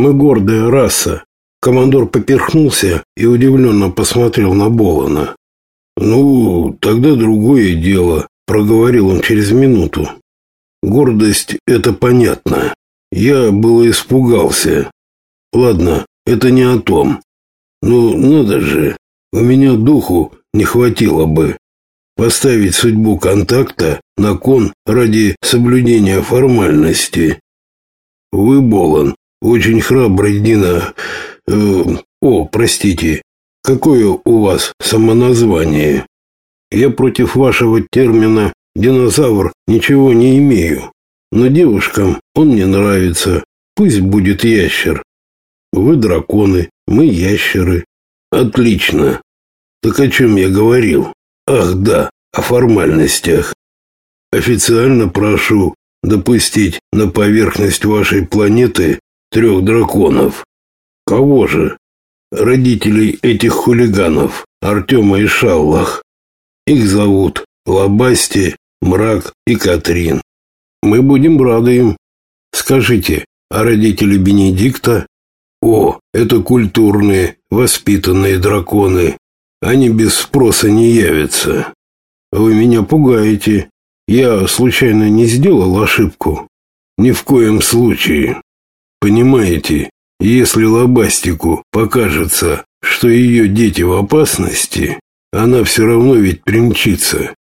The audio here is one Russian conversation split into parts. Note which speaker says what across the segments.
Speaker 1: Мы гордая раса. Командор поперхнулся и удивленно посмотрел на Болона. Ну, тогда другое дело, проговорил он через минуту. Гордость это понятно. Я было испугался. Ладно, это не о том. Ну, надо же, у меня духу не хватило бы поставить судьбу контакта на кон ради соблюдения формальности. Вы, Болон, очень храбрый Дина. Э, о, простите, какое у вас самоназвание? Я против вашего термина «динозавр» ничего не имею. Но девушкам он мне нравится. Пусть будет ящер. Вы драконы, мы ящеры. Отлично. Так о чем я говорил? Ах, да, о формальностях. Официально прошу допустить на поверхность вашей планеты трех драконов. Кого же? Родителей этих хулиганов, Артема и Шаллах. Их зовут Лобасти, Мрак и Катрин. Мы будем рады им. Скажите, а родители Бенедикта? О, это культурные, воспитанные драконы. Они без спроса не явятся. Вы меня пугаете. Я случайно не сделал ошибку? Ни в коем случае. Понимаете, если Лобастику покажется, что ее дети в опасности, она все равно ведь примчится.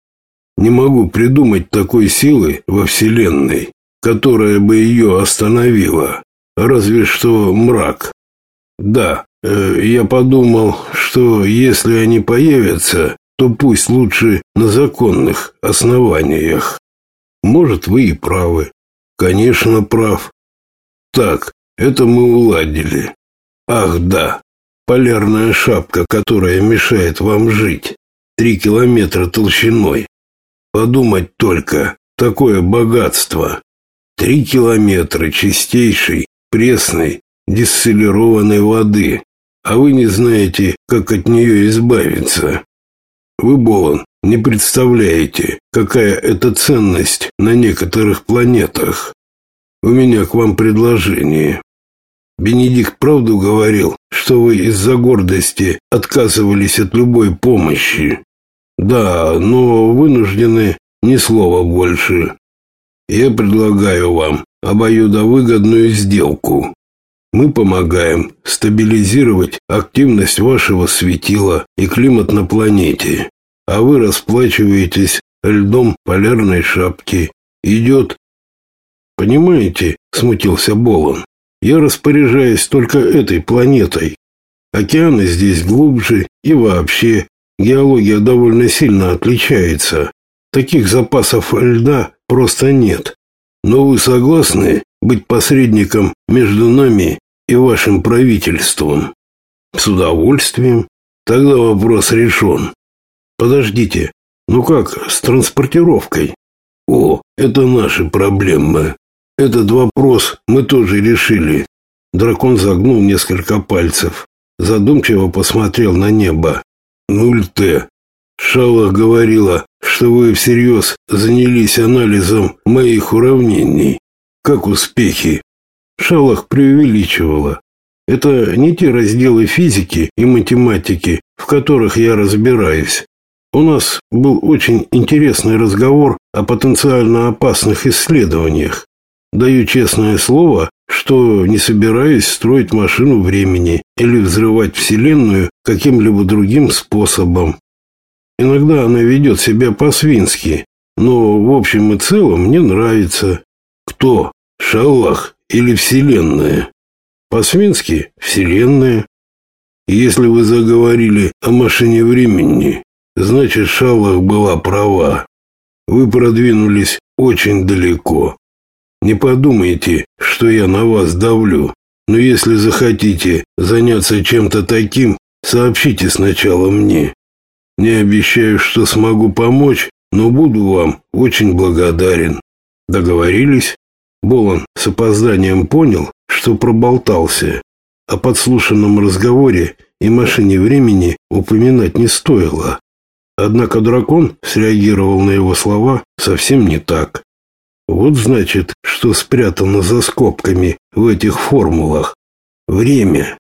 Speaker 1: Не могу придумать такой силы во Вселенной, которая бы ее остановила. Разве что мрак. Да, э, я подумал, что если они появятся, то пусть лучше на законных основаниях. Может, вы и правы. Конечно, прав. Так, это мы уладили. Ах, да. Полярная шапка, которая мешает вам жить. Три километра толщиной. Подумать только, такое богатство. Три километра чистейшей, пресной, дистиллированной воды, а вы не знаете, как от нее избавиться. Вы, Болон, не представляете, какая это ценность на некоторых планетах. У меня к вам предложение. Бенедикт правду говорил, что вы из-за гордости отказывались от любой помощи. Да, но вынуждены ни слова больше. Я предлагаю вам обоюдовыгодную сделку. Мы помогаем стабилизировать активность вашего светила и климат на планете, а вы расплачиваетесь льдом полярной шапки. Идет? Понимаете, смутился Болон. Я распоряжаюсь только этой планетой. Океаны здесь глубже и вообще Геология довольно сильно отличается. Таких запасов льда просто нет. Но вы согласны быть посредником между нами и вашим правительством? С удовольствием. Тогда вопрос решен. Подождите, ну как с транспортировкой? О, это наши проблемы. Этот вопрос мы тоже решили. Дракон загнул несколько пальцев, задумчиво посмотрел на небо. Нуль Т. Шалах говорила, что вы всерьез занялись анализом моих уравнений. Как успехи? Шалах преувеличивала. Это не те разделы физики и математики, в которых я разбираюсь. У нас был очень интересный разговор о потенциально опасных исследованиях. Даю честное слово, что не собираюсь строить машину времени или взрывать Вселенную каким-либо другим способом. Иногда она ведет себя по-свински, но в общем и целом мне нравится. Кто? Шаллах или Вселенная? По-свински Вселенная. Если вы заговорили о машине времени, значит Шаллах была права. Вы продвинулись очень далеко. Не подумайте, что я на вас давлю. Но если захотите заняться чем-то таким, сообщите сначала мне. Не обещаю, что смогу помочь, но буду вам очень благодарен. Договорились? Болон с опозданием понял, что проболтался. О подслушанном разговоре и машине времени упоминать не стоило. Однако дракон среагировал на его слова совсем не так. Вот значит, что спрятано за скобками в этих формулах. Время.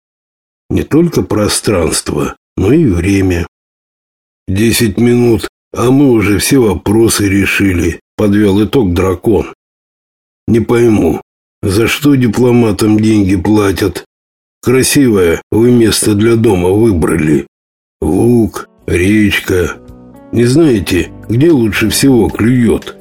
Speaker 1: Не только пространство, но и время. Десять минут, а мы уже все вопросы решили, подвел итог дракон. Не пойму, за что дипломатам деньги платят? Красивое вы место для дома выбрали. Луг, речка. Не знаете, где лучше всего клюет?»